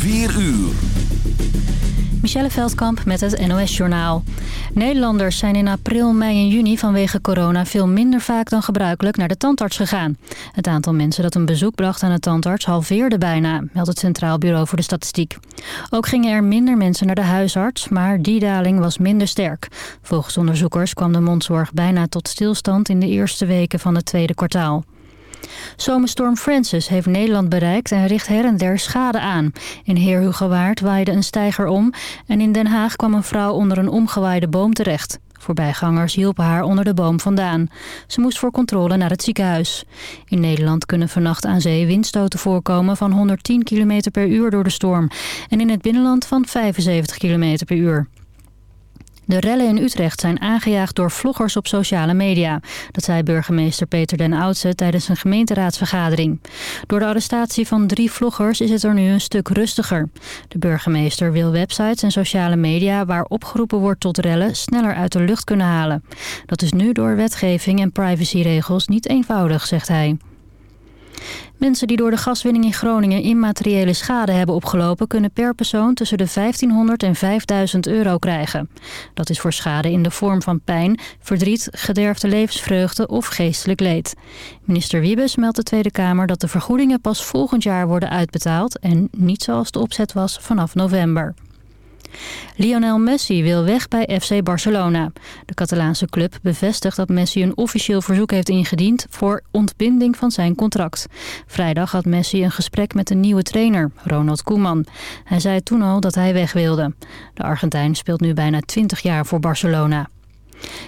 4 uur. Michelle Veldkamp met het NOS-journaal. Nederlanders zijn in april, mei en juni vanwege corona veel minder vaak dan gebruikelijk naar de tandarts gegaan. Het aantal mensen dat een bezoek bracht aan de tandarts halveerde bijna, meldt het Centraal Bureau voor de Statistiek. Ook gingen er minder mensen naar de huisarts, maar die daling was minder sterk. Volgens onderzoekers kwam de mondzorg bijna tot stilstand in de eerste weken van het tweede kwartaal. Zomerstorm Francis heeft Nederland bereikt en richt her en der schade aan. In Heerhugowaard waaide een steiger om en in Den Haag kwam een vrouw onder een omgewaaide boom terecht. Voorbijgangers hielpen haar onder de boom vandaan. Ze moest voor controle naar het ziekenhuis. In Nederland kunnen vannacht aan zee windstoten voorkomen van 110 km per uur door de storm. En in het binnenland van 75 km per uur. De rellen in Utrecht zijn aangejaagd door vloggers op sociale media. Dat zei burgemeester Peter den Oudse tijdens een gemeenteraadsvergadering. Door de arrestatie van drie vloggers is het er nu een stuk rustiger. De burgemeester wil websites en sociale media waar opgeroepen wordt tot rellen sneller uit de lucht kunnen halen. Dat is nu door wetgeving en privacyregels niet eenvoudig, zegt hij. Mensen die door de gaswinning in Groningen immateriële schade hebben opgelopen... kunnen per persoon tussen de 1500 en 5000 euro krijgen. Dat is voor schade in de vorm van pijn, verdriet, gederfde levensvreugde of geestelijk leed. Minister Wiebes meldt de Tweede Kamer dat de vergoedingen pas volgend jaar worden uitbetaald... en niet zoals de opzet was vanaf november. Lionel Messi wil weg bij FC Barcelona. De Catalaanse club bevestigt dat Messi een officieel verzoek heeft ingediend voor ontbinding van zijn contract. Vrijdag had Messi een gesprek met een nieuwe trainer, Ronald Koeman. Hij zei toen al dat hij weg wilde. De Argentijn speelt nu bijna 20 jaar voor Barcelona.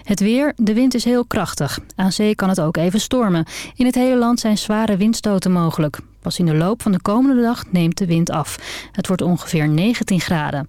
Het weer, de wind is heel krachtig. Aan zee kan het ook even stormen. In het hele land zijn zware windstoten mogelijk. Pas in de loop van de komende dag neemt de wind af. Het wordt ongeveer 19 graden.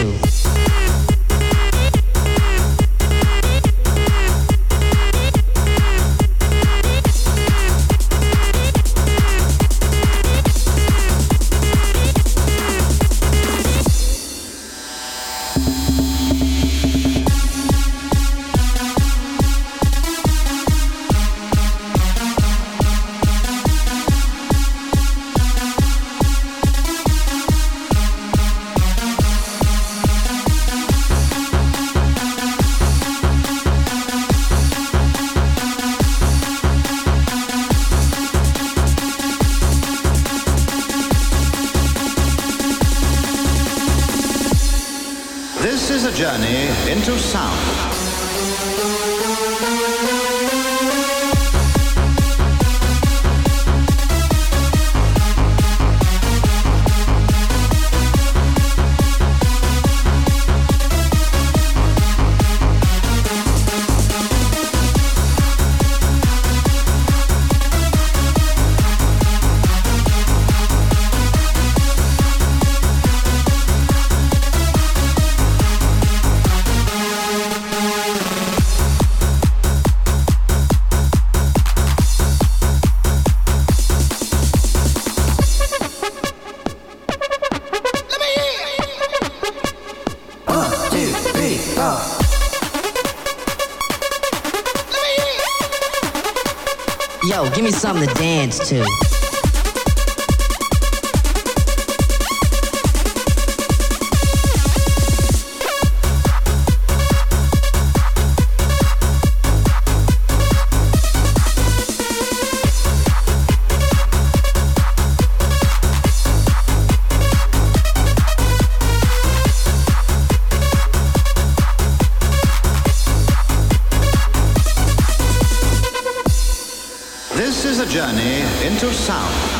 too. journey into sound.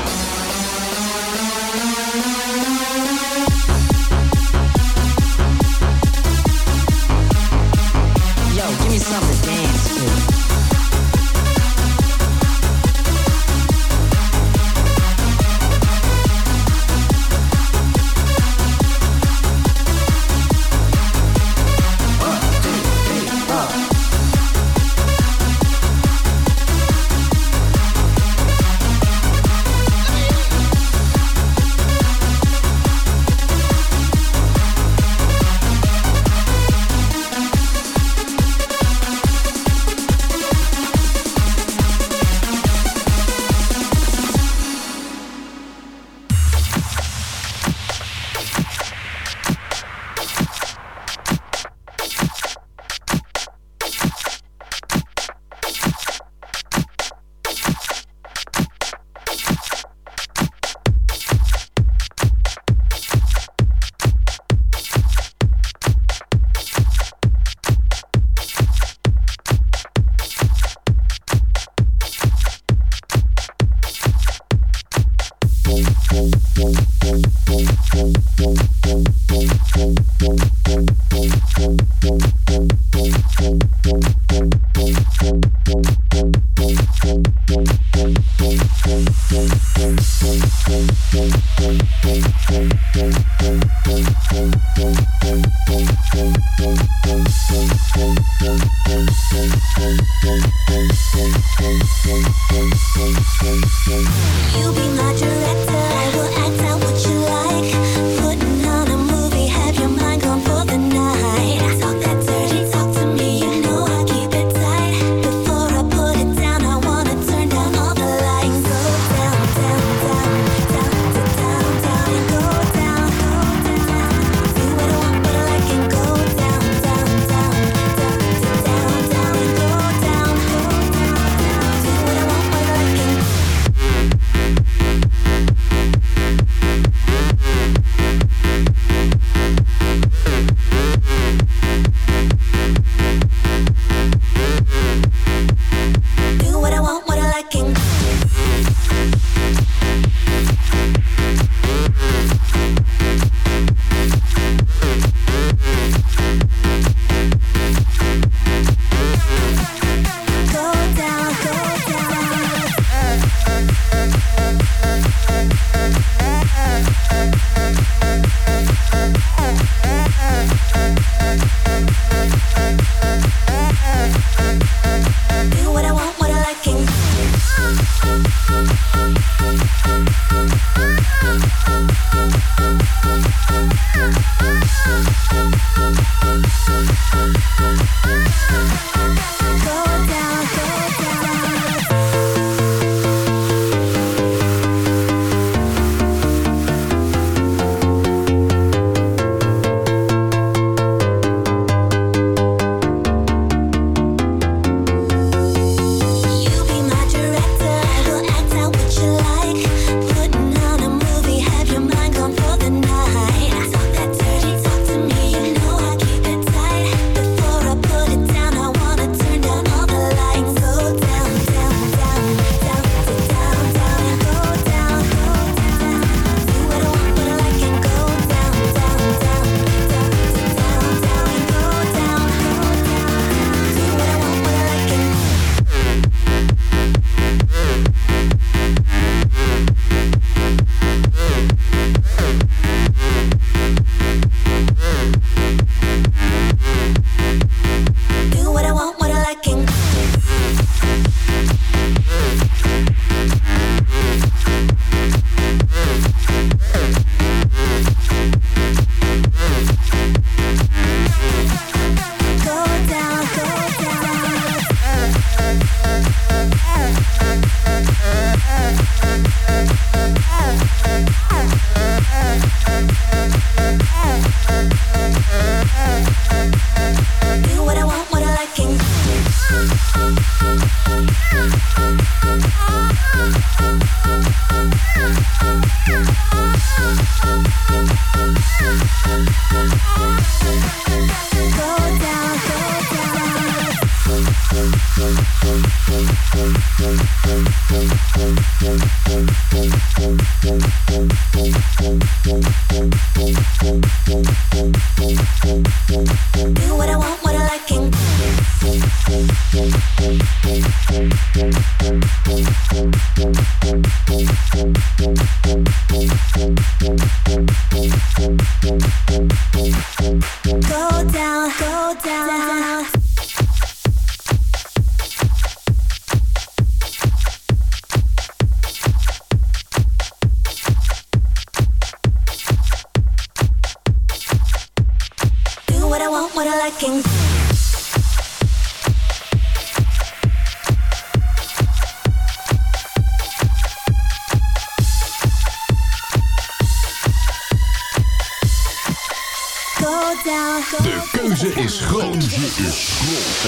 You'll be my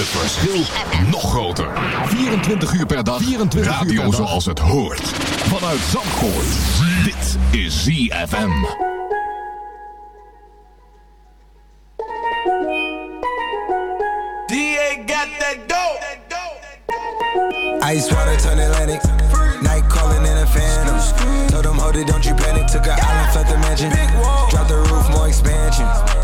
Het verschil nog groter. 24 uur per dag. 24 Radio uur per dag. zoals het hoort. Vanuit Zandvoort. Dit is ZFM. DA got that dope. Ice water turn Atlantic. Night calling in a phantom. Told them, hold it, don't you panic. Took an island, left the mansion. Drop the roof, more expansion.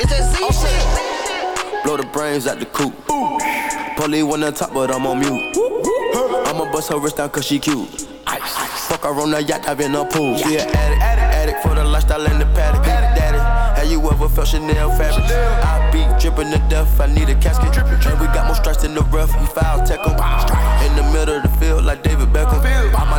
It's that Z shit. Blow the brains out the coop. Polly one on top, but I'm on mute. I'ma bust her wrist down cause she cute. Ice. Fuck her on the yacht, I've been a pool. She an addict, addict, addict for the lifestyle and the paddock. Daddy, have you ever felt Chanel fabric? I be dripping to death, I need a casket. And we got more strikes in the rough, he foul tech em. In the middle of the field, like David Beckham. All my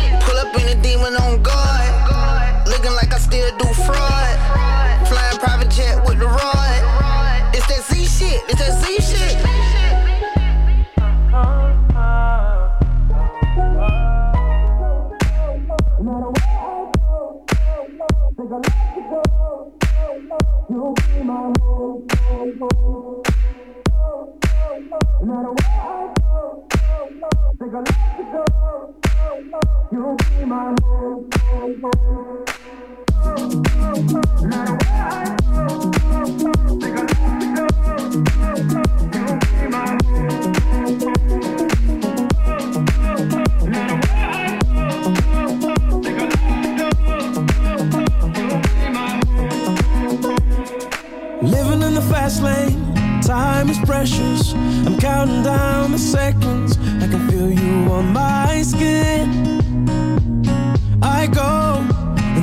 Do fraud. Flying private jet with the rod. It's that Z shit, it's that Z shit. Lane, time is precious. I'm counting down the seconds. I can feel you on my skin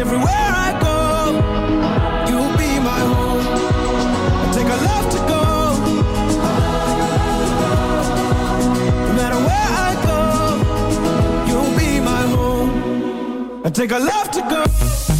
everywhere I go. You'll be my home. I'll take a love to go. No matter where I go, you'll be my home. I take a love to go.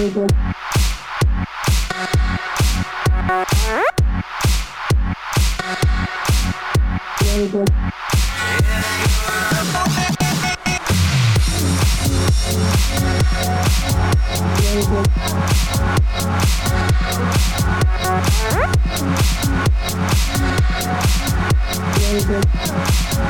Yeah, you.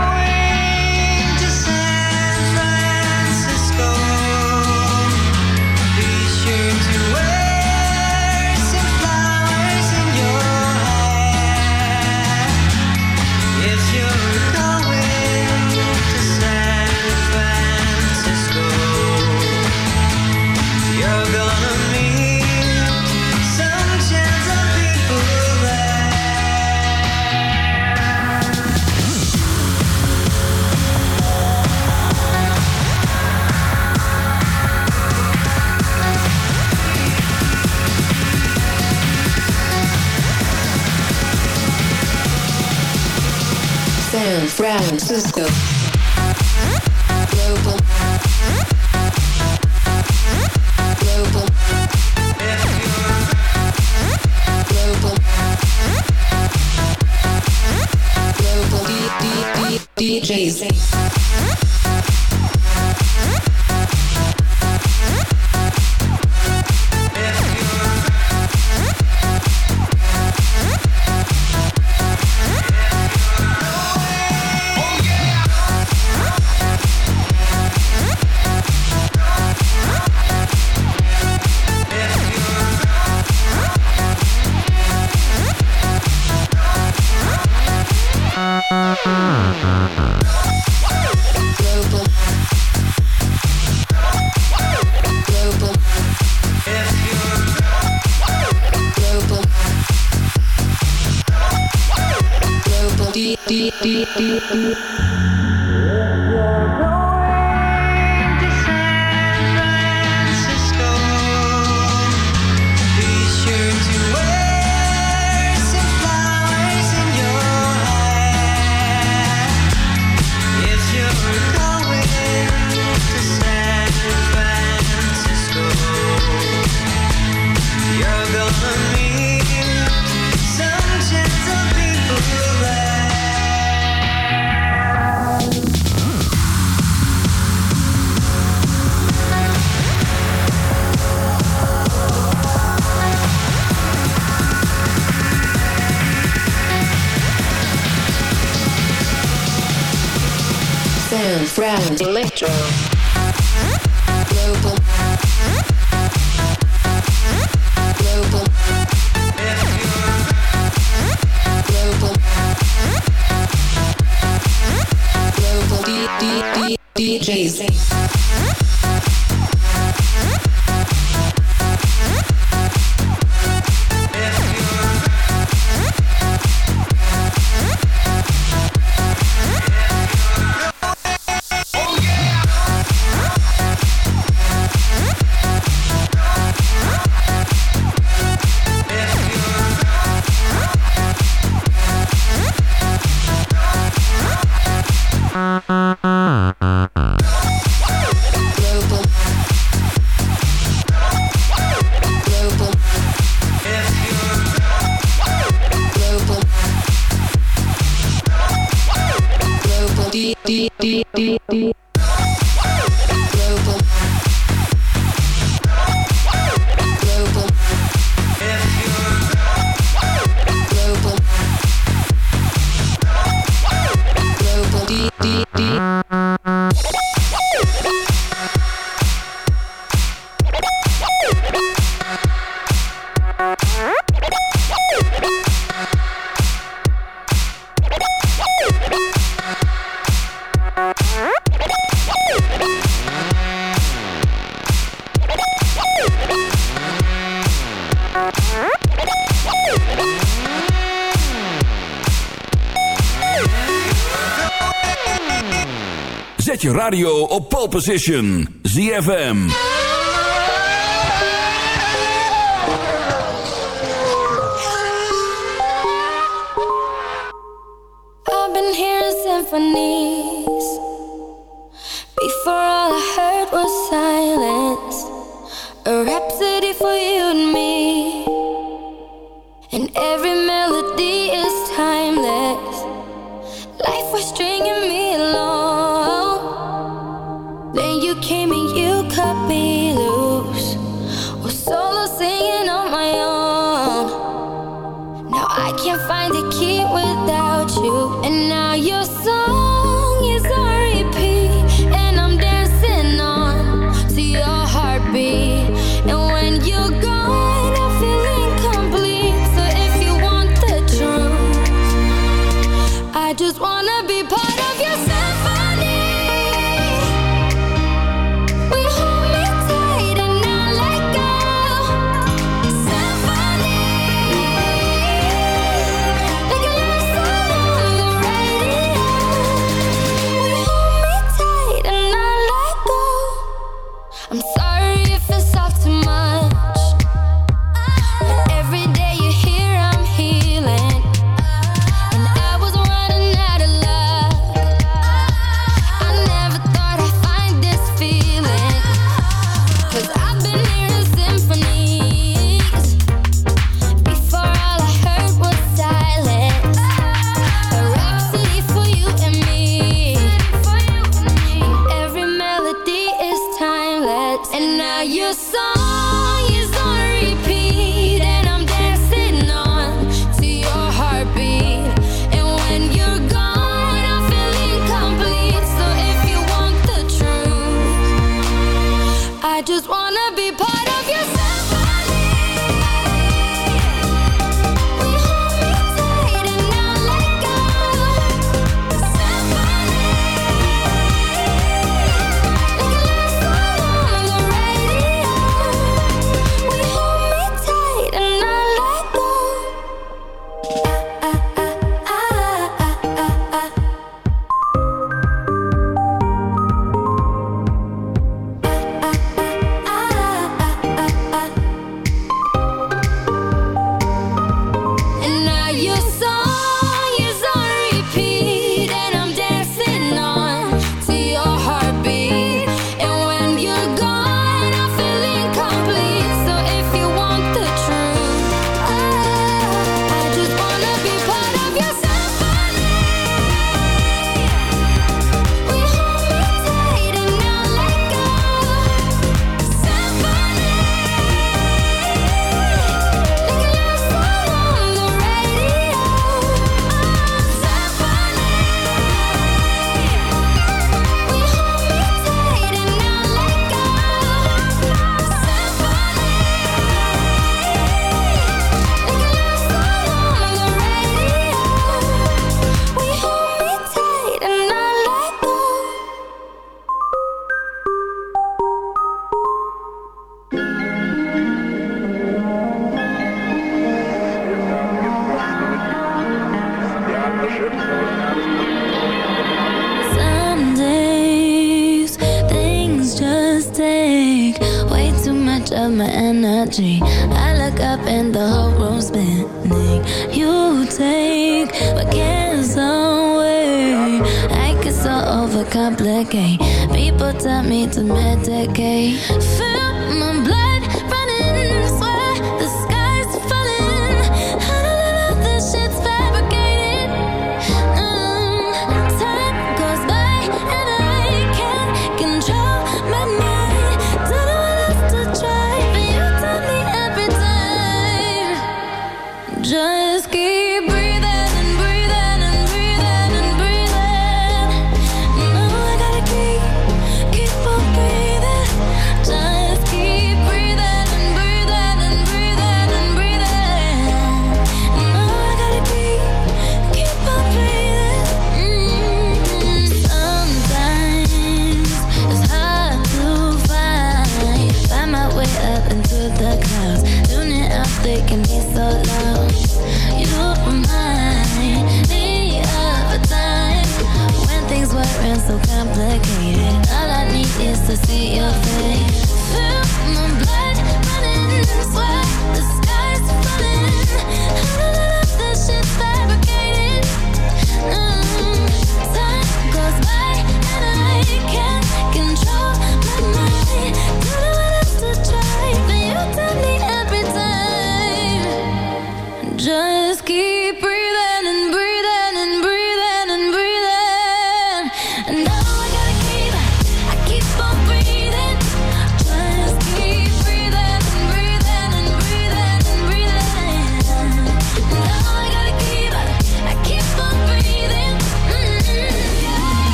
Francisco. Position. ZFM. Can't find a key without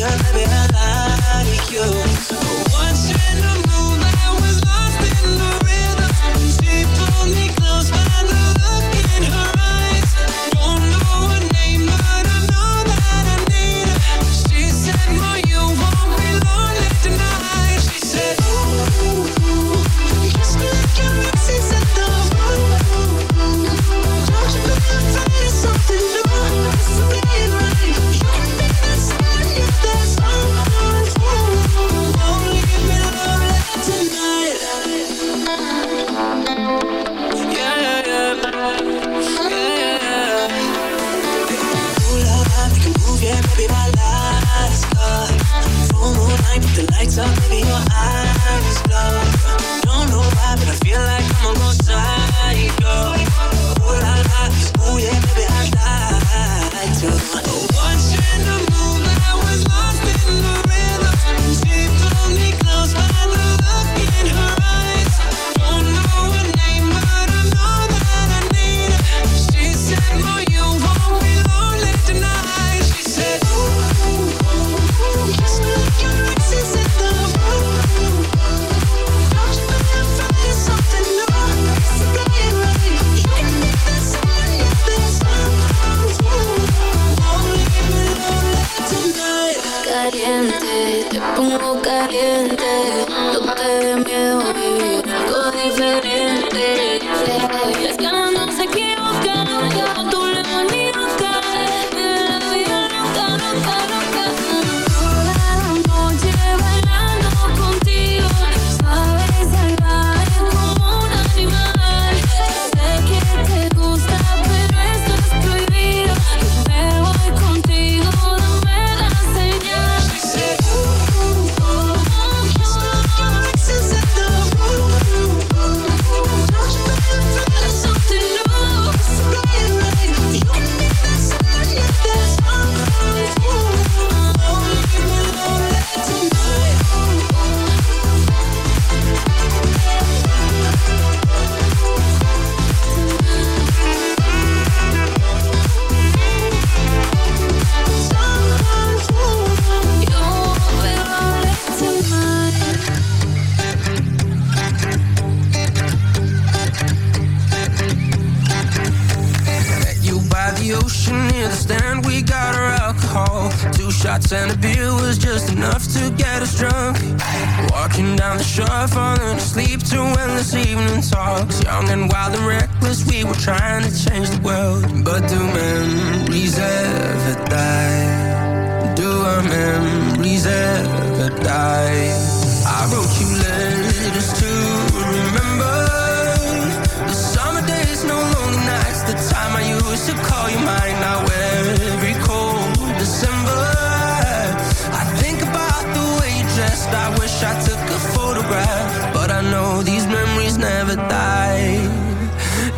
could it be her, baby? caliente, te pongo caliente, no te dé miedo vivir algo.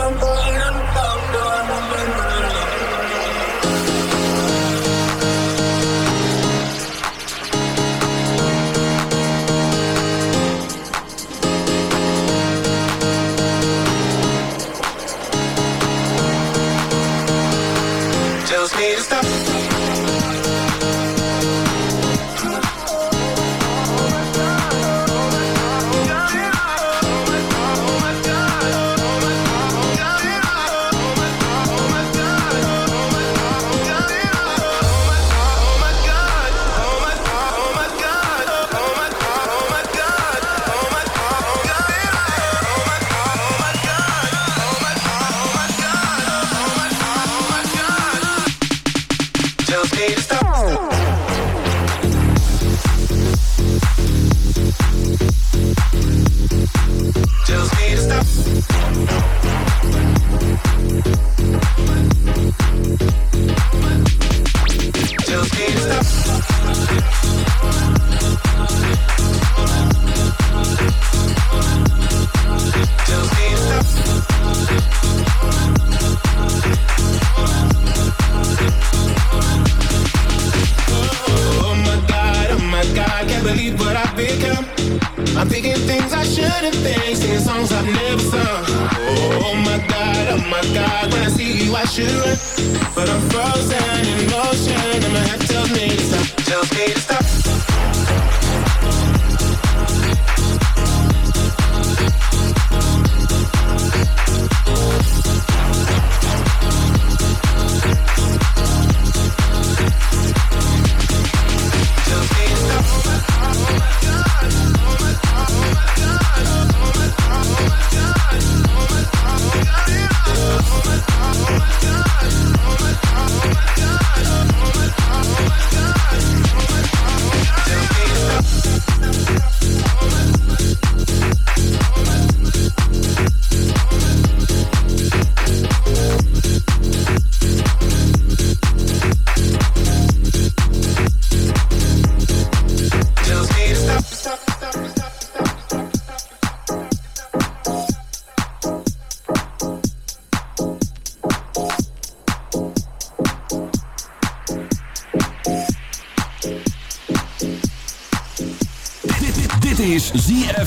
bumper.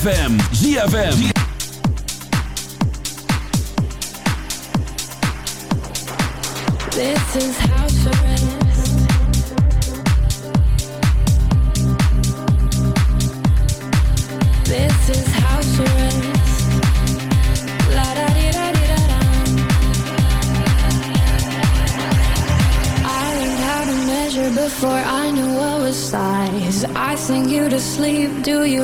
ZFM. ZFM. This is house arrest. This is house arrest. La da di da di da da. I learned how to measure before I knew what was size. I sing you to sleep. Do you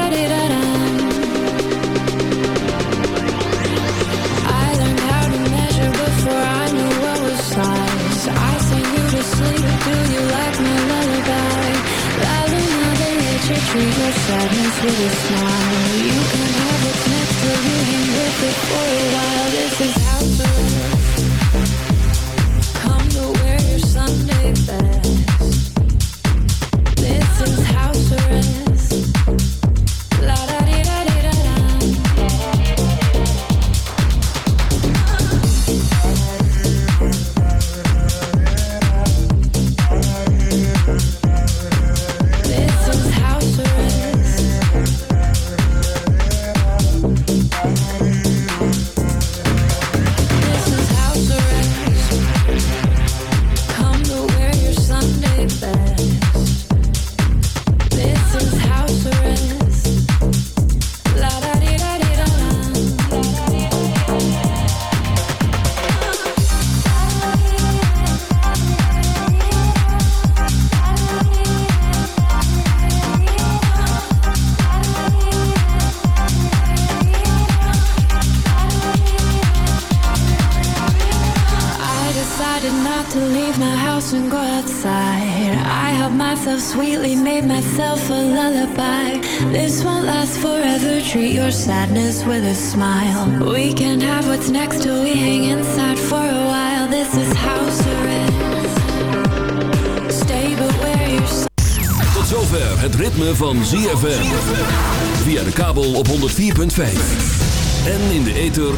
Release